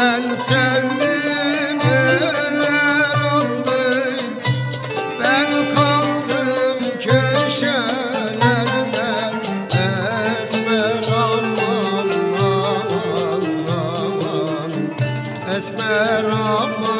Ben sevdim eller Ben kaldım köşelerde Esmer aman aman aman. Esmer aman.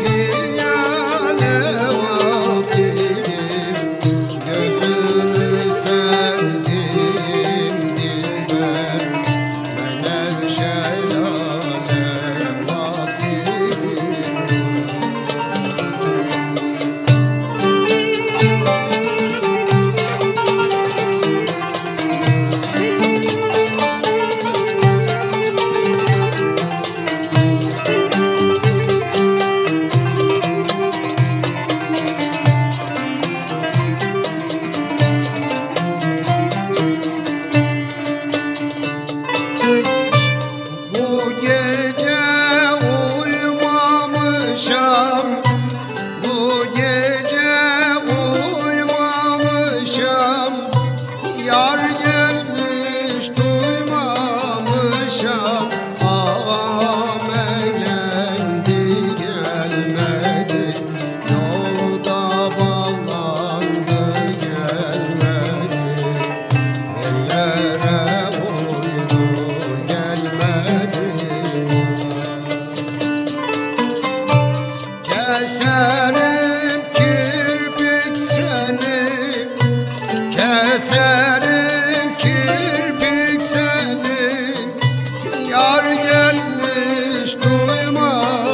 Keserim kirpik seni. Keserim kirpik seni. Yar gelmiş duymamışam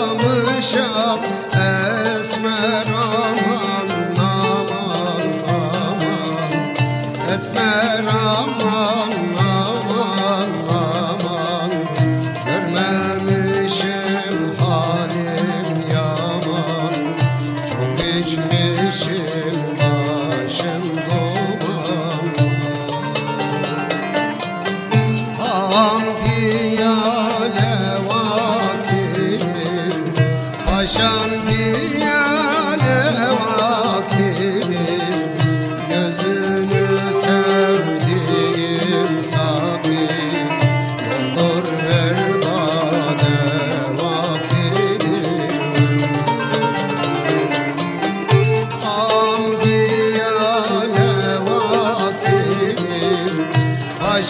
Esmer aman aman aman. Esmer aman. Ampiya levattir Paşam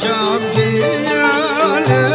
akşam giyale